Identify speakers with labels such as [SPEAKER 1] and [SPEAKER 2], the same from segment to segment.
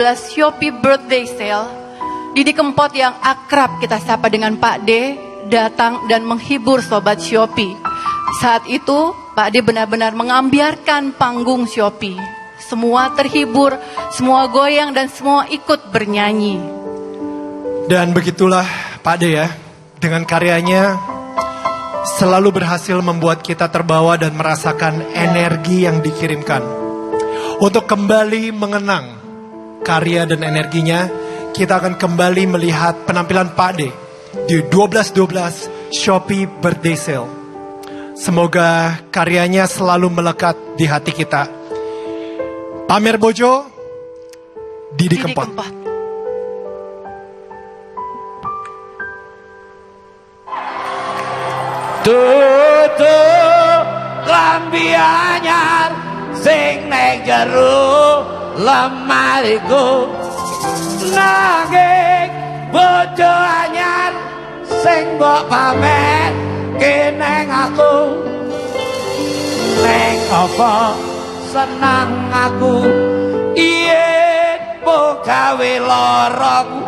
[SPEAKER 1] Shopee Birthday Sale, Didi Kempot yang akrab kita sapa dengan Pak D datang dan menghibur Sobat Shopee. Saat itu Pak D benar-benar mengambiarkan panggung Shopee. Semua terhibur, semua goyang dan semua ikut bernyanyi.
[SPEAKER 2] Dan begitulah Pak D ya, dengan karyanya selalu berhasil membuat kita terbawa dan merasakan energi yang dikirimkan. Untuk kembali mengenang karya dan energinya, kita akan kembali melihat penampilan Pak D di 1212 Shopee Birthday Sale. Semoga karyanya selalu melekat di hati kita. Pamer Bojo, Didi,
[SPEAKER 1] Didi
[SPEAKER 2] Kempot.
[SPEAKER 1] Kempot.
[SPEAKER 3] Tutup lambi anyar sing nek jero lemariku nanging bojo anyar sing mbok pamer keneng aku. Neng apa senang aku? Yen po gawe loroku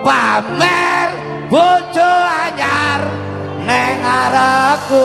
[SPEAKER 3] pamer bojo anyar neng arahku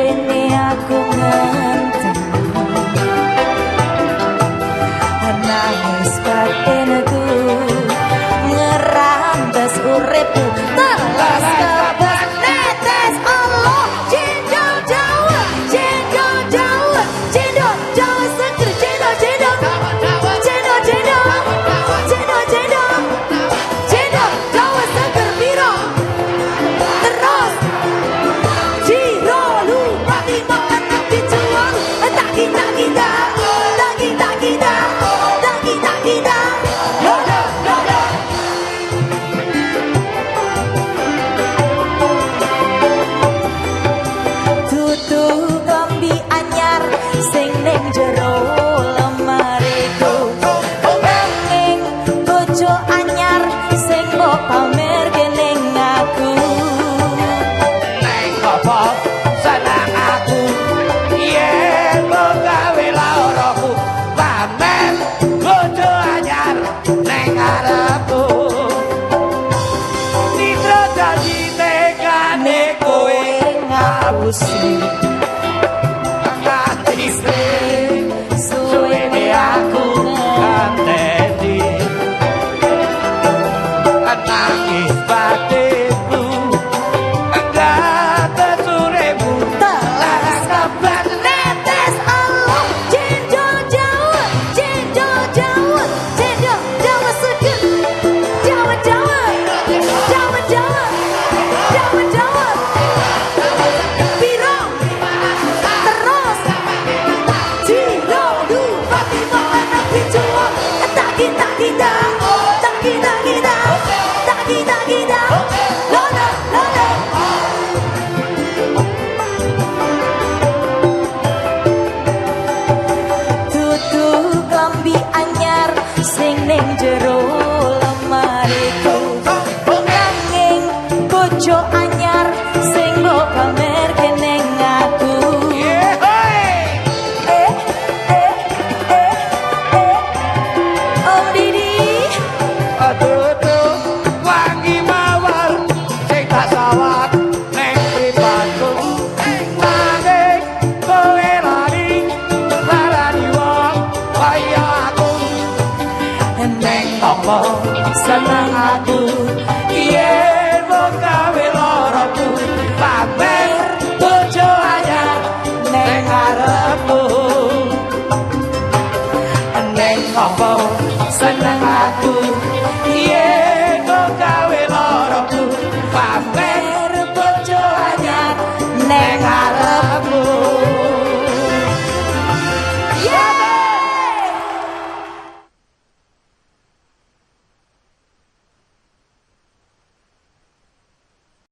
[SPEAKER 3] possível.